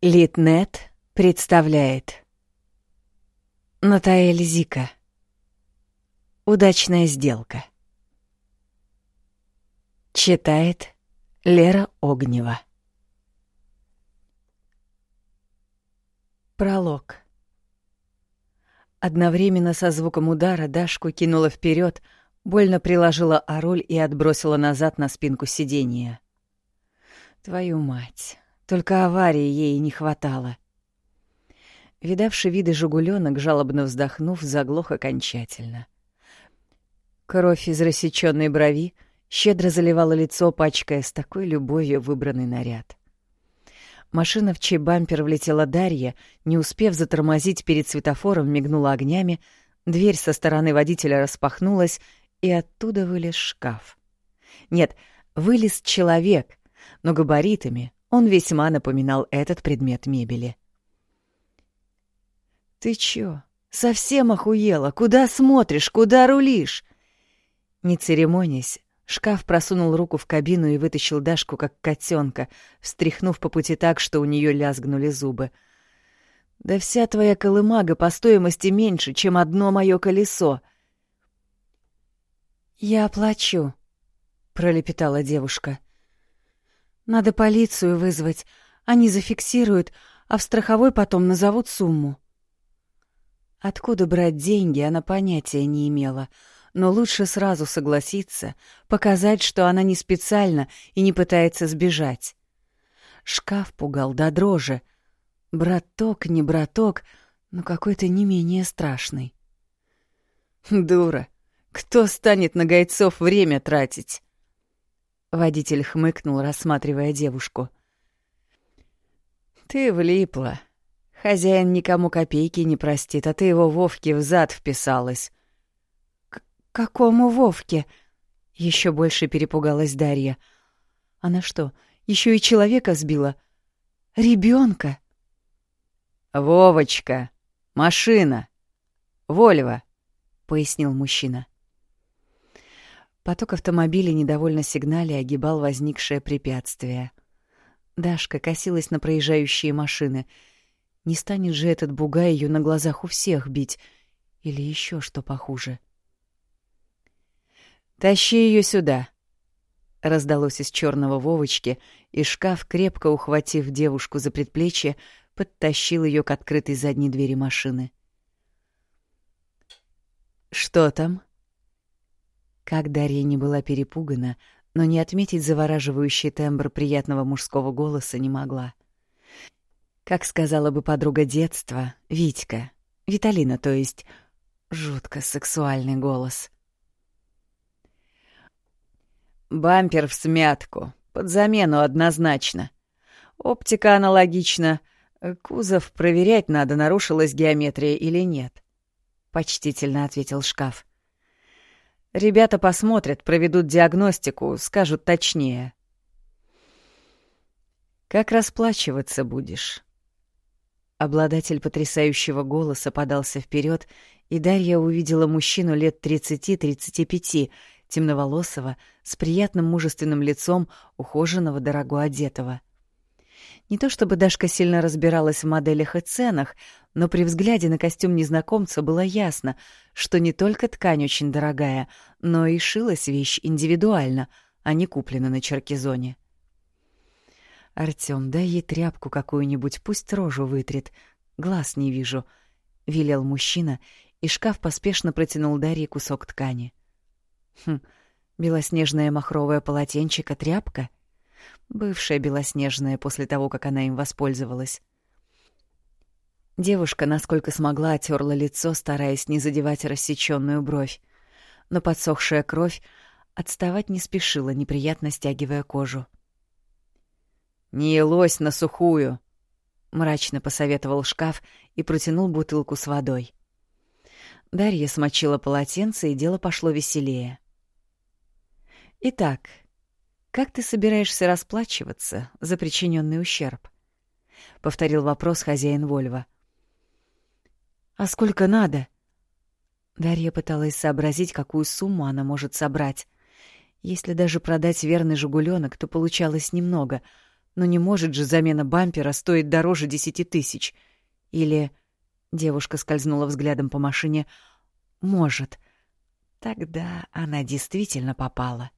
Литнет представляет. Натаэль Зика. Удачная сделка. Читает Лера Огнева. Пролог. Одновременно со звуком удара Дашку кинула вперед, больно приложила ороль и отбросила назад на спинку сиденья. Твою мать! Только аварии ей не хватало. Видавший виды жугулёнок, жалобно вздохнув, заглох окончательно. Кровь из рассечённой брови щедро заливала лицо, пачкая с такой любовью выбранный наряд. Машина, в чей бампер влетела Дарья, не успев затормозить перед светофором, мигнула огнями, дверь со стороны водителя распахнулась, и оттуда вылез шкаф. Нет, вылез человек, но габаритами, он весьма напоминал этот предмет мебели. «Ты чё, совсем охуела? Куда смотришь? Куда рулишь?» Не церемонясь, шкаф просунул руку в кабину и вытащил Дашку, как котенка, встряхнув по пути так, что у нее лязгнули зубы. «Да вся твоя колымага по стоимости меньше, чем одно мое колесо!» «Я оплачу», — пролепетала девушка. Надо полицию вызвать. Они зафиксируют, а в страховой потом назовут сумму. Откуда брать деньги, она понятия не имела, но лучше сразу согласиться, показать, что она не специально и не пытается сбежать. Шкаф пугал до дрожи. Браток, не браток, но какой-то не менее страшный. «Дура! Кто станет на гайцов время тратить?» Водитель хмыкнул, рассматривая девушку. «Ты влипла. Хозяин никому копейки не простит, а ты его Вовке в зад вписалась». «К какому Вовке?» — еще больше перепугалась Дарья. «Она что, еще и человека сбила? Ребенка?» «Вовочка! Машина! Вольва!» — пояснил мужчина. Поток автомобилей недовольно сигнали огибал возникшее препятствие. Дашка косилась на проезжающие машины. Не станет же этот бугай ее на глазах у всех бить. Или еще что похуже. «Тащи ее сюда!» Раздалось из черного Вовочки, и шкаф, крепко ухватив девушку за предплечье, подтащил ее к открытой задней двери машины. «Что там?» Как Дарья не была перепугана, но не отметить завораживающий тембр приятного мужского голоса не могла. Как сказала бы подруга детства, Витька, Виталина, то есть, жутко сексуальный голос. Бампер в смятку, под замену однозначно. Оптика аналогична. Кузов проверять надо, нарушилась геометрия или нет. Почтительно ответил шкаф. Ребята посмотрят, проведут диагностику, скажут точнее. Как расплачиваться будешь? Обладатель потрясающего голоса подался вперед, и Дарья увидела мужчину лет 30-35, темноволосого, с приятным мужественным лицом, ухоженного, дорого одетого. Не то чтобы Дашка сильно разбиралась в моделях и ценах, но при взгляде на костюм незнакомца было ясно, что не только ткань очень дорогая, но и шилась вещь индивидуально, а не куплена на Черкизоне. «Артём, дай ей тряпку какую-нибудь, пусть рожу вытрет. Глаз не вижу», — велел мужчина, и шкаф поспешно протянул Дарье кусок ткани. «Хм, белоснежное махровое полотенчико, тряпка?» Бывшая белоснежная после того, как она им воспользовалась. Девушка, насколько смогла, отерла лицо, стараясь не задевать рассеченную бровь. Но подсохшая кровь отставать не спешила, неприятно стягивая кожу. «Не елось на сухую!» — мрачно посоветовал шкаф и протянул бутылку с водой. Дарья смочила полотенце, и дело пошло веселее. «Итак, как ты собираешься расплачиваться за причиненный ущерб?» — повторил вопрос хозяин Вольва. — «А сколько надо?» Дарья пыталась сообразить, какую сумму она может собрать. Если даже продать верный «Жигуленок», то получалось немного, Но не может же замена бампера стоить дороже десяти тысяч. Или... Девушка скользнула взглядом по машине. Может. Тогда она действительно попала.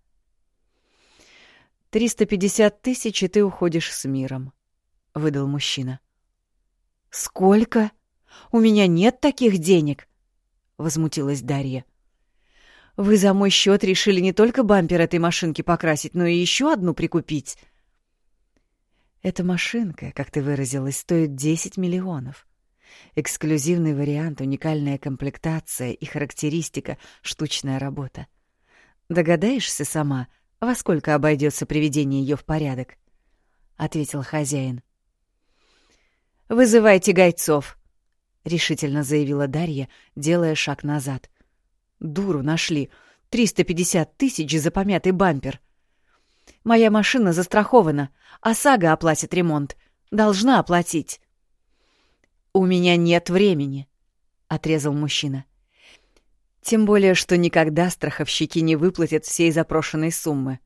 «Триста пятьдесят тысяч, и ты уходишь с миром», — выдал мужчина. «Сколько? У меня нет таких денег!» — возмутилась Дарья. «Вы за мой счет решили не только бампер этой машинки покрасить, но и еще одну прикупить?» «Эта машинка, как ты выразилась, стоит десять миллионов. Эксклюзивный вариант, уникальная комплектация и характеристика, штучная работа. Догадаешься сама, во сколько обойдется приведение ее в порядок?» — ответил хозяин. «Вызывайте гайцов», — решительно заявила Дарья, делая шаг назад. «Дуру нашли. 350 тысяч за помятый бампер. Моя машина застрахована, а Сага оплатит ремонт. Должна оплатить». «У меня нет времени», — отрезал мужчина. «Тем более, что никогда страховщики не выплатят всей запрошенной суммы».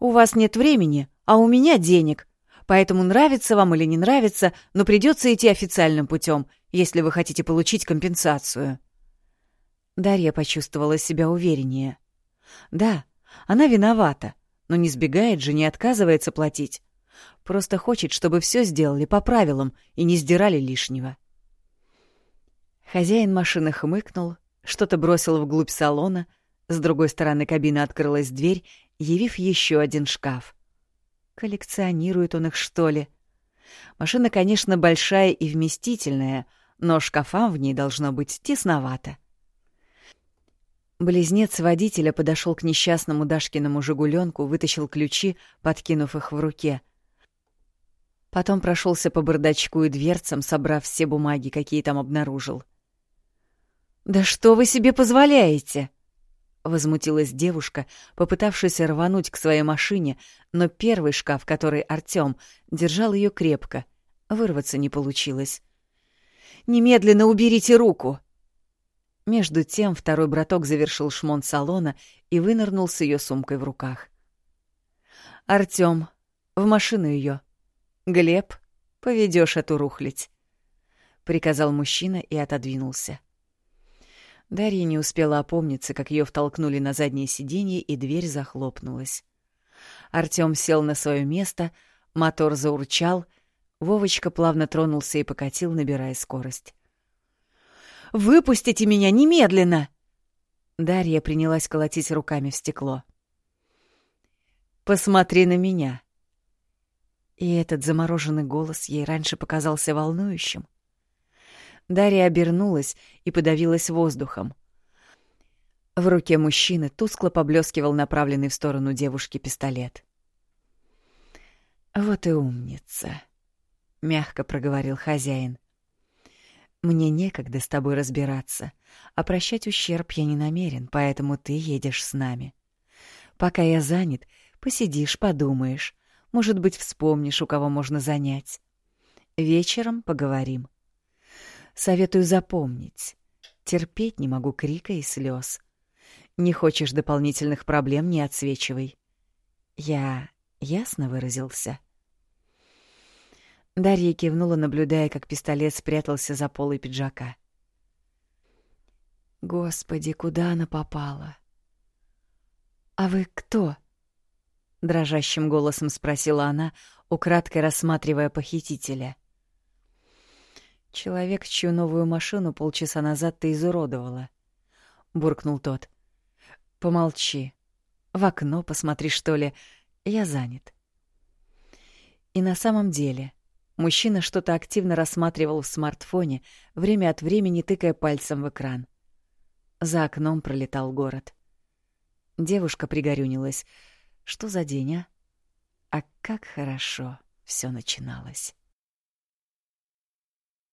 «У вас нет времени, а у меня денег», Поэтому нравится вам или не нравится, но придется идти официальным путем, если вы хотите получить компенсацию. Дарья почувствовала себя увереннее. Да, она виновата, но не сбегает же, не отказывается платить. Просто хочет, чтобы все сделали по правилам и не сдирали лишнего. Хозяин машины хмыкнул, что-то бросил вглубь салона, с другой стороны кабины открылась дверь, явив еще один шкаф. Коллекционирует он их, что ли? Машина, конечно, большая и вместительная, но шкафам в ней должно быть тесновато. Близнец водителя подошел к несчастному Дашкиному «Жигуленку», вытащил ключи, подкинув их в руке. Потом прошелся по бардачку и дверцам, собрав все бумаги, какие там обнаружил. «Да что вы себе позволяете?» — возмутилась девушка, попытавшись рвануть к своей машине, но первый шкаф, который Артём, держал её крепко. Вырваться не получилось. «Немедленно уберите руку!» Между тем второй браток завершил шмон салона и вынырнул с её сумкой в руках. «Артём, в машину её. Глеб, поведёшь эту рухлить», — приказал мужчина и отодвинулся. Дарья не успела опомниться, как ее втолкнули на заднее сиденье, и дверь захлопнулась. Артём сел на свое место, мотор заурчал, Вовочка плавно тронулся и покатил, набирая скорость. «Выпустите меня немедленно!» Дарья принялась колотить руками в стекло. «Посмотри на меня!» И этот замороженный голос ей раньше показался волнующим. Дарья обернулась и подавилась воздухом. В руке мужчины тускло поблескивал направленный в сторону девушки пистолет. «Вот и умница», — мягко проговорил хозяин. «Мне некогда с тобой разбираться, а прощать ущерб я не намерен, поэтому ты едешь с нами. Пока я занят, посидишь, подумаешь, может быть, вспомнишь, у кого можно занять. Вечером поговорим. Советую запомнить. Терпеть не могу крика и слез. Не хочешь дополнительных проблем — не отсвечивай. Я ясно выразился?» Дарья кивнула, наблюдая, как пистолет спрятался за полой пиджака. «Господи, куда она попала?» «А вы кто?» — дрожащим голосом спросила она, украдкой рассматривая похитителя. «Человек, чью новую машину полчаса назад ты изуродовала», — буркнул тот. «Помолчи. В окно посмотри, что ли. Я занят». И на самом деле мужчина что-то активно рассматривал в смартфоне, время от времени тыкая пальцем в экран. За окном пролетал город. Девушка пригорюнилась. Что за день, а? А как хорошо все начиналось.